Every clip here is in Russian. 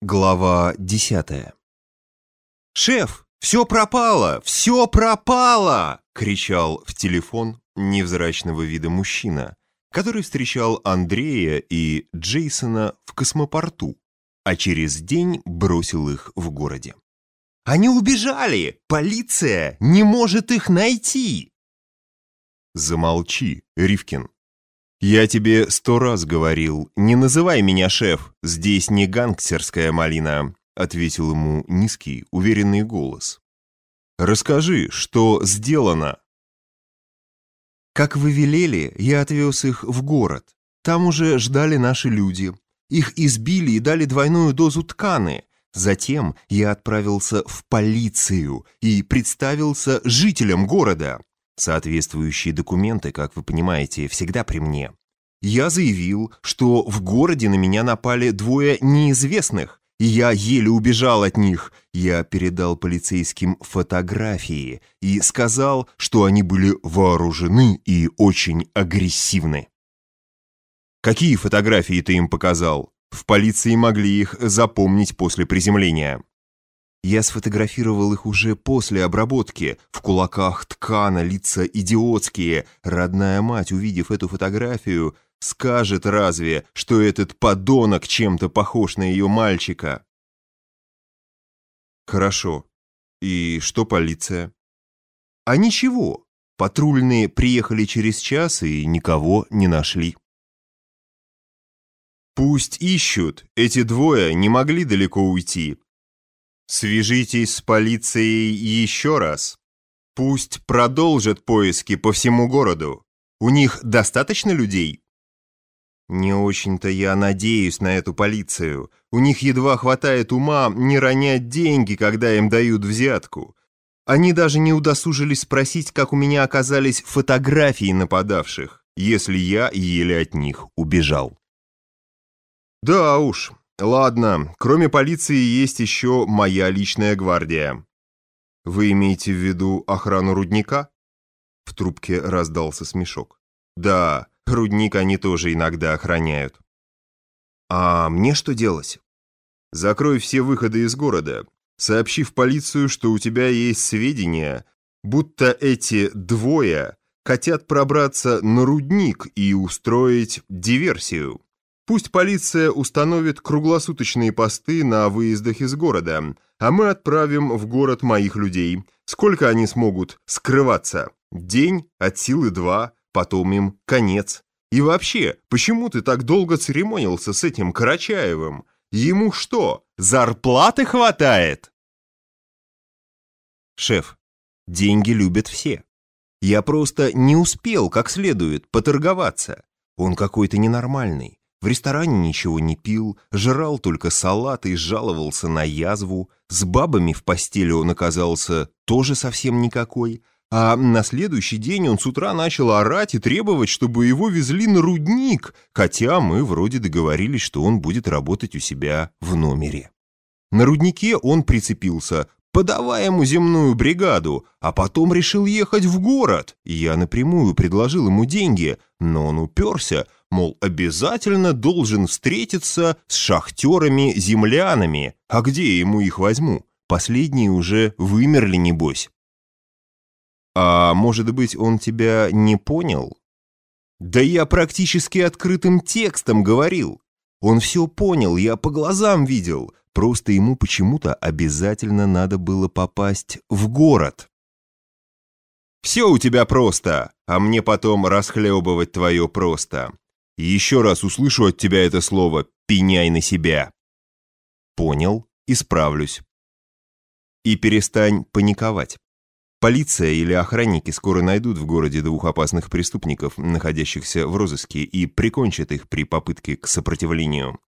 Глава десятая. «Шеф, все пропало! Все пропало!» — кричал в телефон невзрачного вида мужчина, который встречал Андрея и Джейсона в космопорту, а через день бросил их в городе. «Они убежали! Полиция не может их найти!» «Замолчи, Ривкин», «Я тебе сто раз говорил, не называй меня шеф, здесь не гангстерская малина», ответил ему низкий, уверенный голос. «Расскажи, что сделано?» «Как вы велели, я отвез их в город. Там уже ждали наши люди. Их избили и дали двойную дозу тканы. Затем я отправился в полицию и представился жителям города. Соответствующие документы, как вы понимаете, всегда при мне. Я заявил, что в городе на меня напали двое неизвестных, и я еле убежал от них. Я передал полицейским фотографии и сказал, что они были вооружены и очень агрессивны. Какие фотографии ты им показал? В полиции могли их запомнить после приземления. Я сфотографировал их уже после обработки. В кулаках ткана, лица идиотские. Родная мать, увидев эту фотографию, скажет разве, что этот подонок чем-то похож на ее мальчика? Хорошо. И что полиция? А ничего. Патрульные приехали через час и никого не нашли. Пусть ищут. Эти двое не могли далеко уйти. Свяжитесь с полицией еще раз. Пусть продолжат поиски по всему городу. У них достаточно людей? Не очень-то я надеюсь на эту полицию. У них едва хватает ума не ронять деньги, когда им дают взятку. Они даже не удосужились спросить, как у меня оказались фотографии нападавших, если я еле от них убежал. Да уж, Ладно, кроме полиции есть еще моя личная гвардия. Вы имеете в виду охрану рудника? В трубке раздался смешок. Да, рудник они тоже иногда охраняют. А мне что делать? Закрой все выходы из города. Сообщи в полицию, что у тебя есть сведения, будто эти двое хотят пробраться на рудник и устроить диверсию. Пусть полиция установит круглосуточные посты на выездах из города, а мы отправим в город моих людей. Сколько они смогут скрываться? День, от силы два, потом им конец. И вообще, почему ты так долго церемонился с этим Карачаевым? Ему что, зарплаты хватает? Шеф, деньги любят все. Я просто не успел как следует поторговаться. Он какой-то ненормальный. В ресторане ничего не пил, жрал только салат и жаловался на язву. С бабами в постели он оказался тоже совсем никакой. А на следующий день он с утра начал орать и требовать, чтобы его везли на рудник, хотя мы вроде договорились, что он будет работать у себя в номере. На руднике он прицепился, подавая ему земную бригаду, а потом решил ехать в город. Я напрямую предложил ему деньги, но он уперся – мол, обязательно должен встретиться с шахтерами-землянами. А где я ему их возьму? Последние уже вымерли, небось. А может быть, он тебя не понял? Да я практически открытым текстом говорил. Он все понял, я по глазам видел. Просто ему почему-то обязательно надо было попасть в город. Все у тебя просто, а мне потом расхлебывать твое просто. Еще раз услышу от тебя это слово «пеняй на себя». Понял, исправлюсь. И перестань паниковать. Полиция или охранники скоро найдут в городе двух опасных преступников, находящихся в розыске, и прикончат их при попытке к сопротивлению.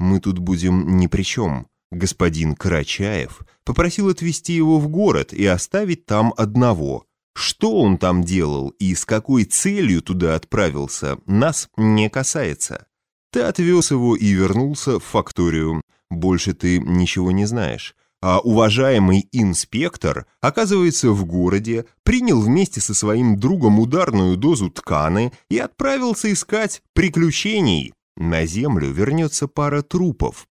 Мы тут будем ни при чем. Господин Карачаев попросил отвезти его в город и оставить там одного – что он там делал и с какой целью туда отправился, нас не касается. Ты отвез его и вернулся в факторию. Больше ты ничего не знаешь. А уважаемый инспектор, оказывается, в городе, принял вместе со своим другом ударную дозу тканы и отправился искать приключений. На землю вернется пара трупов.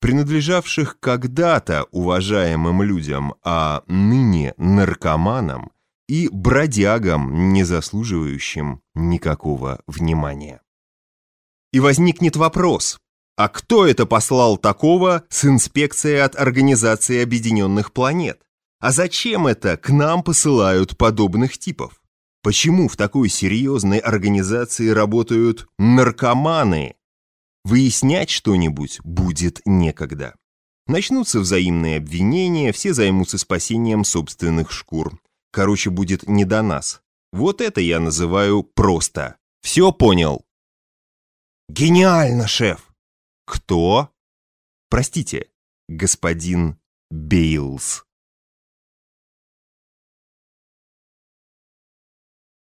принадлежавших когда-то уважаемым людям, а ныне наркоманам и бродягам, не заслуживающим никакого внимания. И возникнет вопрос, а кто это послал такого с инспекцией от Организации Объединенных Планет? А зачем это к нам посылают подобных типов? Почему в такой серьезной организации работают наркоманы? Выяснять что-нибудь будет некогда. Начнутся взаимные обвинения, все займутся спасением собственных шкур. Короче, будет не до нас. Вот это я называю просто. Все понял? Гениально, шеф! Кто? Простите, господин Бейлс.